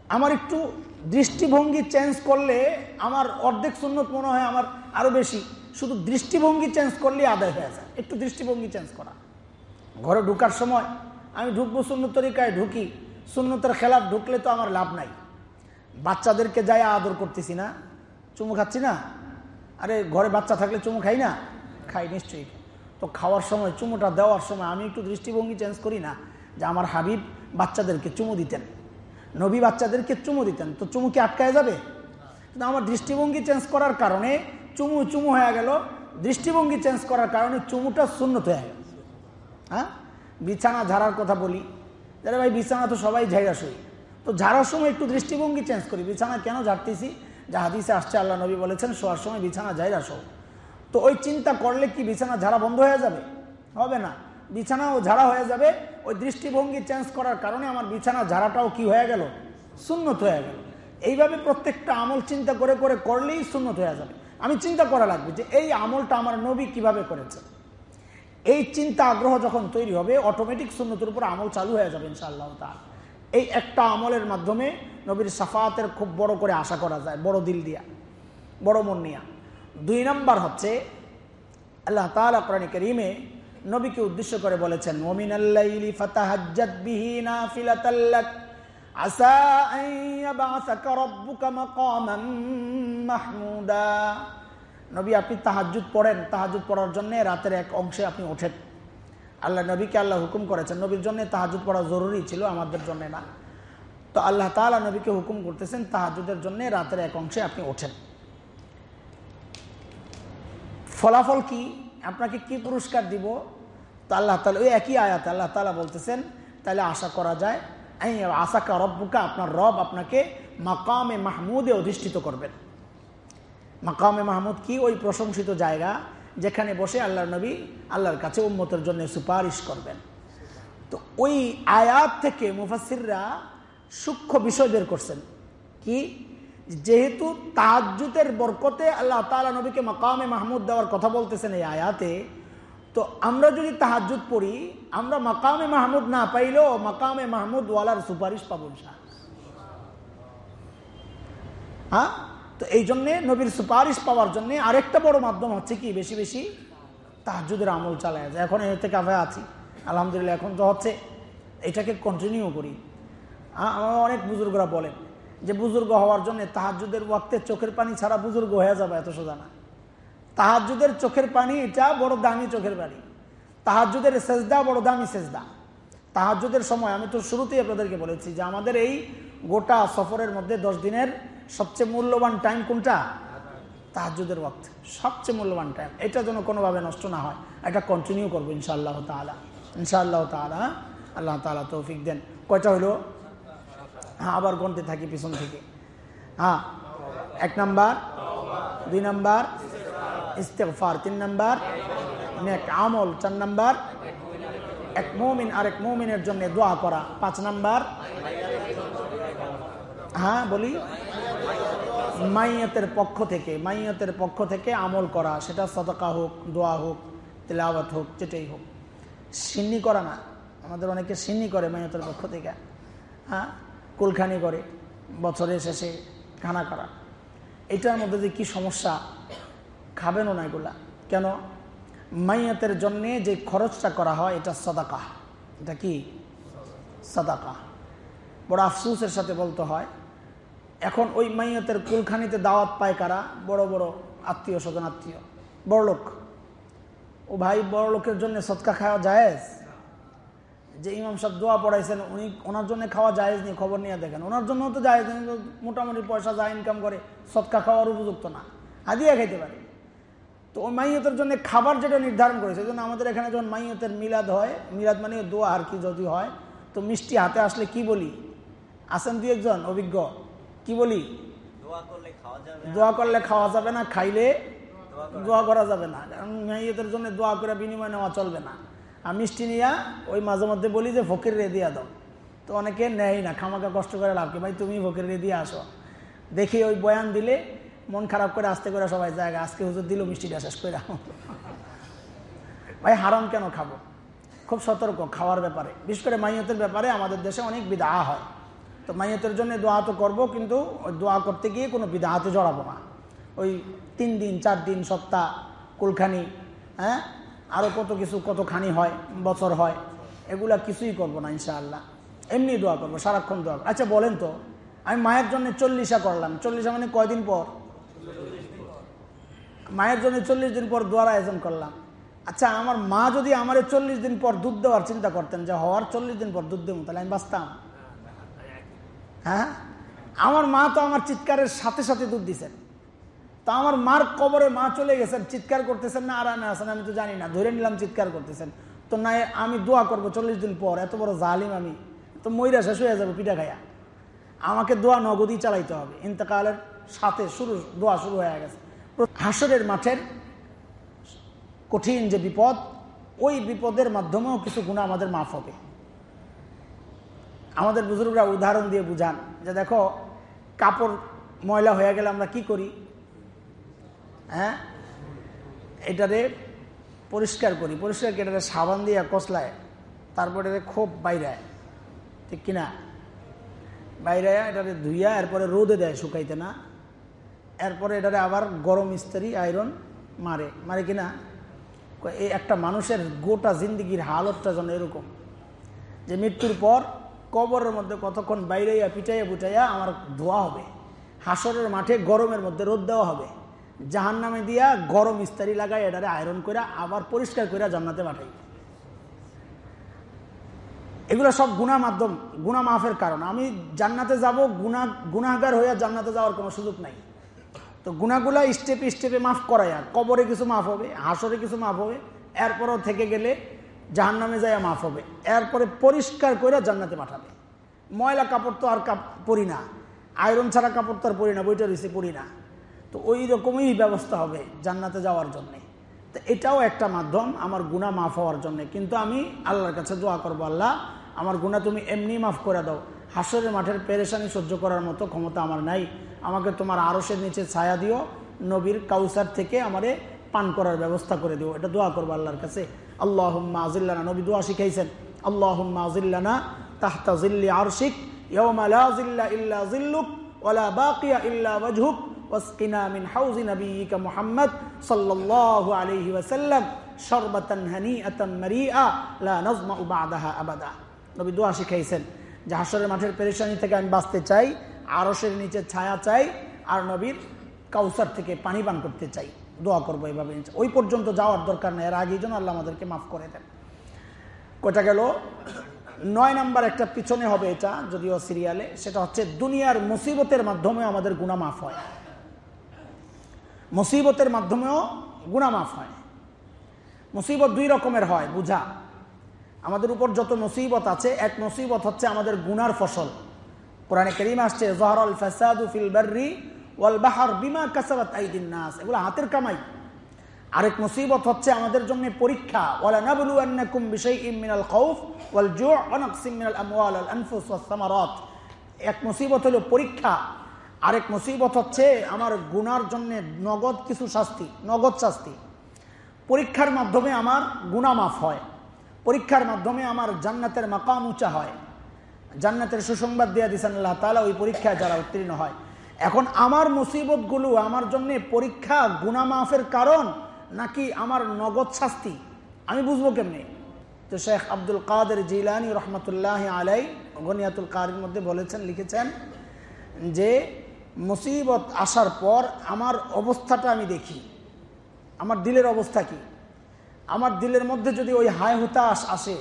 আমার একটু দৃষ্টিভঙ্গি চেঞ্জ করলে আমার অর্ধেক সুন্নত মনে হয় আমার আরও বেশি। শুধু দৃষ্টিভঙ্গি চেঞ্জ করলে আদায় হয়ে যায়। একটু দৃষ্টিভঙ্গি চেঞ্জ করা। ঘরে ঢুকার সময় আমি ঢুকবো শূন্য তরিকায়, ঢুকি। শূন্যতের খেলাফ ঢুকলে তো আমার লাভ নাই। বাচ্চাদেরকে যাই আদর করতেছি না, চুমু খাচ্ছি না? আরে ঘরে বাচ্চা থাকলে চুমু খাই না? খাই নিশ্চয়ই তো খাওয়ার সময়, চুমোটা দেওয়ার সময় আমি একটু দৃষ্টিভঙ্গি চেঞ্জ করি না যে আমার হাবিব বাচ্চাদেরকে চুমু দিতেন। নবী বাচ্চাদেরকে চুমু দিতেন। তো চুমু কি আটকায় যাবে? কিন্তু আমার দৃষ্টিভঙ্গি চেঞ্জ করার কারণে চুমু চুমু হয়ে গেল। দৃষ্টিভঙ্গি চেঞ্জ করার কারণে চুমুটা শূন্যত হয়ে গেল। হ্যাঁ? বিছানা ঝাড়ার কথা বলি। যারা ভাই, বিছানা তো সবাই ঝাড়া শুই। তো ঝাড়ার সময় একটু দৃষ্টিভঙ্গি চেঞ্জ করি। বিছানা কেন ঝাড়তেছি? যা হাদিসে আসছে, আল্লাহ নবী বলেছেন, শোয়ার সময় বিছানা যাইরা শো তো ওই চিন্তা করলে কি বিছানা ঝাড়া বন্ধ হয়ে যাবে? হবে না। বিছানাও ঝাড়া হয়ে যাবে। ওই দৃষ্টিভঙ্গি চেঞ্জ করার কারণে আমার বিছানা ঝাড়াটাও কি হয়ে গেল? সুন্নত হয়ে গেল। এইভাবে প্রত্যেকটা আমল চিন্তা করে করে করলেই সুন্নত হয়ে যাবে। আমি চিন্তা করা লাগবে যে এই আমলটা আমার নবী কীভাবে করেছে? এই চিন্তা আগ্রহ যখন তৈরি হবে অটোমেটিক সুন্নতের উপর আমল চালু হয়ে যাবে ইনশাআল্লাহ তা এই একটা আমলের মাধ্যমে নবীর সাফাতের খুব বড় করে আশা করা যায়, বড় দিল দিয়া, বড় মন নিয়া। দুই নম্বর হচ্ছে, আল্লাহ তালা কোরআন করিমে নবীকে উদ্দেশ্য করে বলেছেন মমিন আল্লাইলি ফাতাহাজ্জাত বিহি নাফিলাতাল্লাক আসা আন ইয়াবআসাকা রাব্বুকা মাকামান মাহমুদা। নবী, আপনি তাহাজুদ পড়েন তাহাজুদ পড়ার জন্য রাতের এক অংশে আপনি ওঠেন। আল্লাহ নবীকে আল্লাহ হুকুম করেছেন, নবীর জন্য তাহাজুদ পড়া জরুরি ছিল, আমাদের জন্য না। তো আল্লাহ তালা নবীকে হুকুম করতেছেন তাহাজুদের জন্য রাতের এক অংশে আপনি ওঠেন। ফলাফল কি? আপনাকে কি পুরস্কার দিব? তো আল্লাহ তালা ওই একই আয়াত আল্লাহ তালা বলতেছেন তাহলে আশা করা যায় আশাকা রব্বুকা, আপনার রব আপনাকে মাকামে মাহমুদে অধিষ্ঠিত করবেন। মাকামে মাহমুদ কি? ওই প্রশংসিত জায়গা যেখানে বসে আল্লাহ নবী আল্লাহর কাছে উম্মতের জন্য সুপারিশ করবেন। তো ওই আয়াত থেকে মুফাসিররা সূক্ষ্ম বিষয় বের করছেন। কি? যেহেতু তাহাজুতের বরকতে আল্লাহ তালা নবীকে মাকামে মাহমুদ দেওয়ার কথা বলতেছেন এই আয়াতে, তো আমরা যদি তাহাজুদ পড়ি, আমরা মাকামে মাহমুদ না পাইলেও মাকামে মাহমুদ ওয়ালার সুপারিশ পাবো হ্যাঁ? তো এই জন্যে নবীর সুপারিশ পাওয়ার জন্য আরেকটা বড় মাধ্যম হচ্ছে কি, বেশি বেশি তাহাজুদের আমল চালায় যায়। এখন এর থেকে আমরা আছি। আলহামদুলিল্লাহ, এখন তো হচ্ছে, এটাকে কন্টিনিউ করি। আমার অনেক বুজুর্গরা বলেন যে বুজুর্গ হওয়ার জন্য তাহাজুদের ওয়াক্তে চোখের পানি ছাড়া বুজুর্গ হয়ে যাবে, এত সোজা না। তাহাজুদের চোখের পানি, এটা বড় দামি চোখের পানি। তাহাজুদের সেজদা বড় দামি সেজদা। তাহাজুদের সময়, আমি তো শুরুতেই আপনাদেরকে বলেছি যে আমাদের এই গোটা সফরের মধ্যে দশ দিনের সবচেয়ে মূল্যবান টাইম কোনটা? তাহাজুদের ওয়াক্ত। সবচেয়ে মূল্যবান টাইম। এটা যেন কোনোভাবে নষ্ট না হয়। এটা কন্টিনিউ করব ইনশাআল্লাহ তালা ইনশাআল্লাহ তালা আল্লাহ তালা তৌফিক দেন। কয়টা হলো হ্যাঁ আবার গনতে থাকি পিছন থেকে। হ্যাঁ এক নাম্বার, দুই নাম্বার ইস্তেফার তিন নাম্বার, নেক আমল চার নাম্বার, এক মৌমিন আরেক মৌমিনের জন্য দোয়া করা পাঁচ নাম্বার। হ্যাঁ বলি? মাইয়াতের পক্ষ থেকে, মাইয়াতের পক্ষ থেকে আমল করা, সেটা সদকা হোক, দোয়া হোক, তেলাওয়াত হোক, যেটাই হোক। সিন্নি করা না। আমাদের অনেকে সিন্নি করে মাইয়াতের পক্ষ থেকে। হ্যাঁ কুলখানি করে, বছরের শেষে খানা করা। এটার মধ্যে যে কি সমস্যা, খাবেনও না এগুলা। কেন? মাইয়াতের জন্যে যে খরচটা করা হয়, এটা সদাকা এটা কি? সদাকা বড় আফসুসের সাথে বলতে হয়, এখন ওই মাইয়াতের কুলখানিতে দাওয়াত পায় কারা? বড় বড় আত্মীয় স্বজন আত্মীয়। বড় লোক ও ভাই বড় লোকের জন্য সৎকা খাওয়া জায়েজ? যে ইমাম সাহেব দোয়া পড়াইছেন উনি ওনার জন্য খাওয়া জায়েজ নিয়ে খবর নিয়ে দেখেন। ওনার জন্য তো জায়েজ মোটামুটি পয়সা যা ইনকাম করে সৎকা খাওয়ার উপযুক্ত না। হাদিয়া খাইতে পারে। তো ওই মাইয়তের জন্য খাবার যেটা নির্ধারণ করেছে জন্য আমাদের এখানে যখন মাইয়তের মিলাদ হয় মিলাদ মানে দোয়া আর কি যদি হয় তো মিষ্টি হাতে আসলে কি বলি? আসেন দুই একজন অভিজ্ঞ কি বলি? দোয়া করলে খাওয়া যাবে না। খাইলে দোয়া করা যাবে না। কারণ মেয়েদের জন্য দোয়া করে বিনিময় নেওয়া চলবে না। আর মিষ্টি নিয়া ওই মাঝে মধ্যে বলি যে, ফকির রে, দিয়া দাও। তো অনেকে নেয় না খামাকা কষ্ট করে লাভ কি? ভাই, তুমি ফকির রে, দিয়ে আসো। দেখি ওই বয়ান দিলে মন খারাপ করে আসতে করে সবাই জায়গা আজকে হুজুর দিল মিষ্টিটা, শেষ করে ভাই, হারাম কেন খাব? খুব সতর্ক খাওয়ার ব্যাপারে। বিশেষ করে মাইয়তের ব্যাপারে আমাদের দেশে অনেক বিদা হয়। তো মাইয়তের জন্য দোয়া তো করব, কিন্তু ওই দোয়া করতে গিয়ে কোনো বিদাহাতে জড়াবো না। ওই তিন দিন, চার দিন, সপ্তাহ, কুলখানি হ্যাঁ? আরও কত কিছু কতখানি হয় বছর হয় এগুলা কিছুই করব না ইনশাআল্লাহ। এমনি দোয়া করব সারাক্ষণ দোয়া আচ্ছা বলেন তো আমি মায়ের জন্য চল্লিশা করলাম। চল্লিশা মানে কয়দিন পর? মায়ের জন্য চল্লিশ দিন পর দোয়ার আয়োজন করলাম। আচ্ছা আমার মা যদি আমার চল্লিশ দিন পর দুধ দেওয়ার চিন্তা করতেন যে হওয়ার চল্লিশ দিন পর দুধ দেবো তাহলে আমি বাঁচতাম। হ্যাঁ? আমার মা তো আমার চিৎকারের সাথে সাথে দুধ দিছেন। তা আমার মার কবরে মা চলে গেছেন, চিৎকার করতেছেন, না আরামে আছেন আমি তো জানি না, ধরে নিলাম চিৎকার করতেছেন। তো না আমি দোয়া করব চল্লিশ দিন পর, এত বড় জালিম আমি, তো ময়রা শেষ হয়ে যাব পিঠা খাইয়া। আমাকে দোয়া নগদই চালাইতে হবে। ইন্তকালের সাথে শুরু, দোয়া শুরু হয়ে গেছে। হাসরের মাঠের কঠিন যে বিপদ, ওই বিপদের মাধ্যমেও কিছু গুণা আমাদের মাফ হবে। আমাদের বুজুর্গরা উদাহরণ দিয়ে বুঝান যে দেখো, কাপড় ময়লা হয়ে গেলে আমরা কি করি? হ্যাঁ? এটারে পরিষ্কার করি। পরিষ্কার করে এটারে সাবান দিয়ে কষলায় তারপরে খুব বাইরে ঠিক কিনা? বাইরে এটারে ধুইয়া এরপরে রোদে দেয় শুকাইতে না। এরপরে এটারে আবার গরম ইস্তারি, আয়রন মারে। মারে কিনা? এই একটা মানুষের গোটা জিন্দিগির হালতটা যেন এরকম। যে মৃত্যুর পর কবরের মধ্যে কতক্ষণ বাইরাইয়া, পিটাইয়া, বুটাইয়া আমার ধোয়া হবে। হাসরের মাঠে গরমের মধ্যে রোদ দেওয়া হবে। জাহান নামে দিয়া গরম ইস্তারি লাগাই এটারে আয়রন করে আবার পরিষ্কার করে জান্নাতে পাঠাই এগুলো সব গুণা মাধ্যম গুণা মাফের কারণ। আমি জান্নাতে যাব গুণা গুণাগার হইয়া জান্নাতে যাওয়ার কোনো সুযোগ নাই। তো গুণাগুলা স্টেপে স্টেপে মাফ করাইয়া, কবরে কিছু মাফ হবে, হাসরে কিছু মাফ হবে, এরপরও থেকে গেলে জাহান নামে যাইয়া মাফ হবে। এরপরে পরিষ্কার করে জান্নাতে পাঠাবে। ময়লা কাপড় তো আর পরি না। আয়রন ছাড়া কাপড় তো আর পরি না, বইটা রয়েছে পরি না। তো ওই রকমই ব্যবস্থা হবে জান্নাতে যাওয়ার জন্যে। তো এটাও একটা মাধ্যম আমার গুণা মাফ হওয়ার জন্যে। কিন্তু আমি আল্লাহর কাছে দোয়া করব, আল্লাহ, আমার গুণা তুমি এমনি মাফ করে দাও। হাসরের মাঠের পেরেশানি সহ্য করার মতো ক্ষমতা আমার নাই। আমাকে তোমার আরসের নিচে ছায়া দিও, নবীর কাউসার থেকে আমারে পান করার ব্যবস্থা করে দিও। এটা দোয়া করব আল্লাহর কাছে। আল্লাহ আজিল্লানা, নবী দোয়া শিখাইছেন। আল্লাহ আজিল্লানা তাহতা জিল্লি আরশিক ইয়মা লা জিল্লা ইল্লা জিল্লুক, ওয়ালা বাকিয়া ইল্লা ওয়াজহুক। ওয়াসকিনা মিন হাউজি নবীকা মুহাম্মদ সাল্লাল্লাহু আলাইহি ওয়াসাল্লাম শরবাতান হানিআতান মারিআ লা নাজমাউ বাদাহা আবাদা। নবী দোয়া শিখাইছেন যে মাঠের পেরেশানি থেকে আমি বাঁচতে চাই আরসের নিচে ছায়া চাই, আর নবীর কাউসার থেকে পানি পান করতে চাই। দোয়া করব এইভাবে ওই পর্যন্ত যাওয়ার দরকার নেই, এর আগেই জন্য আল্লাহ আমাদেরকে মাফ করে দেন। কোটা গেল? নয় নাম্বার একটা পিছনে হবে এটা, যদিও সিরিয়ালে সেটা হচ্ছে দুনিয়ার মুসিবতের মাধ্যমে আমাদের গুণা মাফ হয়। মুসিবতের মাধ্যমেও গুণা মাফ হয়। মুসিবত দুই রকমের হয়, বুঝা। আমাদের উপর যত মুসিবত আছে, এক মুসিবত হচ্ছে আমাদের গুনার ফসল। কোরআনে করিম আসছে, জহরল ফাসাদু ফিল বাররি ওয়াল বাহার বিমা কাসাবাত আইদিন নাস। এগুলো হাতের কামাই। আরেক মুসিবত হচ্ছে আমাদের জন্য পরীক্ষা, ওয়ালা নাবলু আন্নাকুম বিশাইইম মিনাল খাউফ ওয়াল জু' ওয়া নাকসিম মিনাল আমওয়াল ওয়াল আনফুস ওয়াস সামারাত। এক মুসিবত হলো পরীক্ষা আরেক মুসিবত হচ্ছে আমার গুনার জন্য নগদ কিছু শাস্তি, নগদ শাস্তি। পরীক্ষার মাধ্যমে আমার গুণা মাফ হয়। পরীক্ষার মাধ্যমে আমার জান্নাতের মাকাম উঁচা হয়। জান্নাতের সুসংবাদ দিয়ে দিচ্ছেন আল্লাহ তালা ওই পরীক্ষায় যারা উত্তীর্ণ হয়। এখন আমার মুসিবতগুলো আমার জন্য পরীক্ষা গুণা মাফের কারণ নাকি আমার নগদ শাস্তি? আমি বুঝব কেমনি? তো শেখ আব্দুল কাদের জিলানি রহমতুল্লাহ আলাই গনিয়াতুল কারির মধ্যে বলেছেন, লিখেছেন যে মুসিবত আসার পর আমার অবস্থাটা আমি দেখি। আমার দিলের অবস্থা কি? আমার দিলের মধ্যে যদি ওই হায় হুতাশ আসে,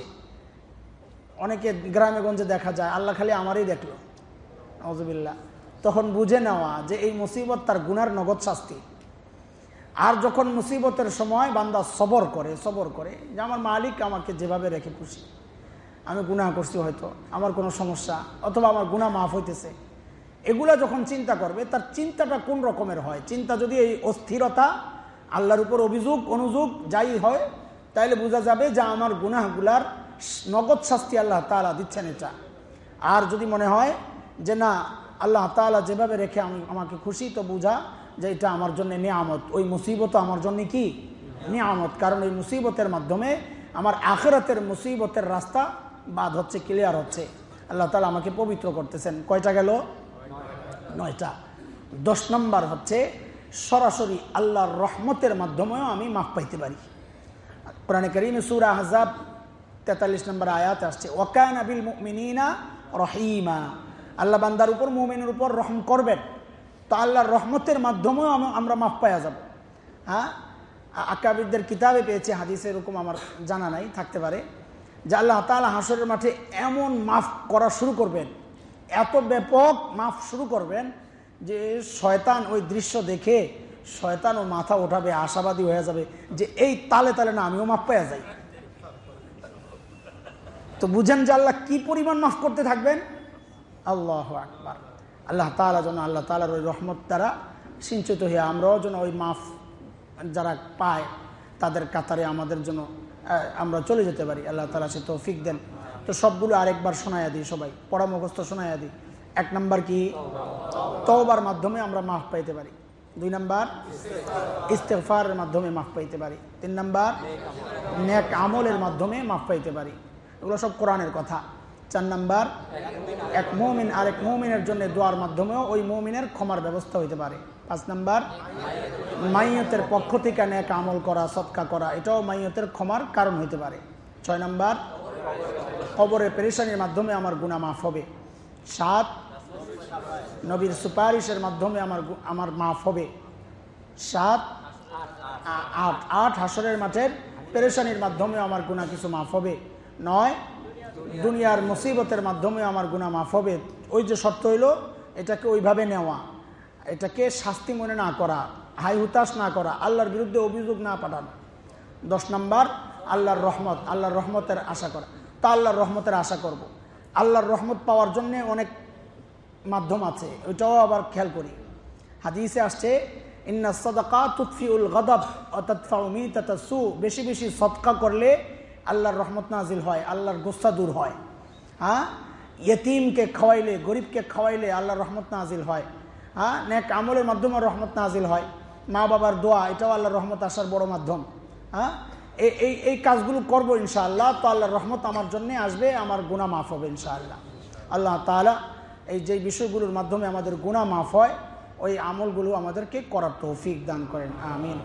অনেকে গ্রামে গঞ্জে দেখা যায়, আল্লাহ খালি আমারই দেখল। নজবিল্লা তখন বুঝে নেওয়া যে এই মুসিবত তার গুনার নগদ শাস্তি। আর যখন মুসিবতের সময় বান্দা সবর করে সবর করে, যে আমার মালিক আমাকে যেভাবে রেখে খুশি, আমি গুনাহ করছি হয়তো, আমার কোনো সমস্যা, অথবা আমার গুণা মাফ হইতেছে। এগুলা যখন চিন্তা করবে, তার চিন্তাটা কোন রকমের হয়? চিন্তা যদি এই অস্থিরতা, আল্লাহর উপর অভিযোগ, অনুযোগ যাই হয়, তাইলে বোঝা যাবে যে আমার গুনাহগুলার নগদ শাস্তি আল্লাহ তালা দিচ্ছেন এটা। আর যদি মনে হয় যে না, আল্লাহ তালা যেভাবে রেখে আমি, আমাকে খুশি, তো বোঝা যে এটা আমার জন্য নিয়ামত। ওই মুসিবত আমার জন্য কি? নিয়ামত। কারণ ওই মুসিবতের মাধ্যমে আমার আখেরাতের মুসিবতের রাস্তা বাদ হচ্ছে ক্লিয়ার হচ্ছে। আল্লাহ তালা আমাকে পবিত্র করতেছেন। কয়টা গেল? নয়টা। দশ নম্বর হচ্ছে, সরাসরি আল্লাহর রহমতের মাধ্যমেও আমি মাফ পাইতে পারি। কোরআনে করিম সুরা হাজাব তেতাল্লিশ নম্বর আয়াত আসছে ওকান আবিল মিনা রহিমা। আল্লাহ বান্দার উপর, মুমিনের উপর রহম করবেন। তো আল্লাহর রহমতের মাধ্যমেও আমরা মাফ পাওয়া যাব। হ্যাঁ? আকাবিদদের কিতাবে পেয়েছে, হাদিসে এরকম আমার জানা নাই, থাকতে পারে। যে আল্লাহ তালা হাসরের মাঠে এমন মাফ করা শুরু করবেন। এত ব্যাপক মাফ শুরু করবেন যে শয়তান ওই দৃশ্য দেখে শয়তান ও মাথা ওঠাবে, আশাবাদী হয়ে যাবে যে এই তালে তালে না, আমিও মাফ পাওয়া যাই। তো বুঝেন যে আল্লাহ কি পরিমাণ মাফ করতে থাকবেন? আল্লাহ আকবার। আল্লাহ তালা যেন, আল্লাহ তালার ওই রহমত দ্বারা সিঞ্চিত হয়ে আমরাও যেন ওই মাফ যারা পায়, তাদের কাতারে আমাদের জন্য আমরা চলে যেতে পারি। আল্লাহ তালা সে তৌফিক দেন। তো সবগুলো আরেকবার শোনায়া দিই সবাই পড়া মুখস্থ শোনায়া দিই। এক নাম্বার কি? তওবার মাধ্যমে আমরা মাফ পাইতে পারি। দুই নাম্বার ইস্তেফারের মাধ্যমে মাফ পাইতে পারি। তিন নাম্বার, নেক আমলের মাধ্যমে মাফ পাইতে পারি। এগুলো সব কোরআনের কথা। চার নাম্বার, এক মৌমিন আরেক মৌমিনের জন্য দোয়ার মাধ্যমেও ওই মৌমিনের ক্ষমার ব্যবস্থা হইতে পারে। পাঁচ নাম্বার, মাইয়তের পক্ষ থেকে নেক আমল করা সৎকা করা, এটাও মাইয়তের ক্ষমার কারণ হইতে পারে। ছয় নাম্বার কবরের পেরেশানির মাধ্যমে আমার গুণা মাফ হবে। সাত, নবীর সুপারিশের মাধ্যমে আমার আমার মাফ হবে। সাত আট আট হাসরের মাঠের পেরেশানির মাধ্যমে আমার গুণা কিছু মাফ হবে। নয়, দুনিয়ার মুসিবতের মাধ্যমে আমার গুণা মাফ হবে। ওই যে শর্ত হইল, এটাকে ওইভাবে নেওয়া। এটাকে শাস্তি মনে না করা, হাই হুতাশ না করা, আল্লাহর বিরুদ্ধে অভিযোগ না পাঠানো। দশ নম্বর আল্লাহর রহমত, আল্লাহর রহমতের আশা করা। তা আল্লাহর রহমতের আশা করব। আল্লাহর রহমত পাওয়ার জন্য অনেক মাধ্যম আছে, ওইটাও আবার খেয়াল করি। হাদিসে আসছে, ইন্না সদকা তুৎফিউল গদব অতৎফাউমি ততসু বেশি বেশি সদকা করলে আল্লাহর রহমত নাজিল হয়, আল্লাহর গুস্সা দূর হয়। হ্যাঁ? ইয়তিমকে খাওয়াইলে, গরিবকে খাওয়াইলে আল্লাহর রহমত নাজিল হয়। হ্যাঁ? নেক আমলের মাধ্যমে রহমত নাজিল হয়। মা বাবার দোয়া, এটাও আল্লাহর রহমত আসার বড় মাধ্যম। হ্যাঁ? এই এই কাজগুলো করব ইনশাআল্লাহ। তো আল্লাহর রহমত আমার জন্যে আসবে, আমার গুণা মাফ হবে ইনশাআল্লাহ। আল্লাহ তালা এই যে বিষয়গুলোর মাধ্যমে আমাদের গুণা মাফ হয়, ওই আমলগুলো আমাদেরকে করার তৌফিক দান করেন। আমিন।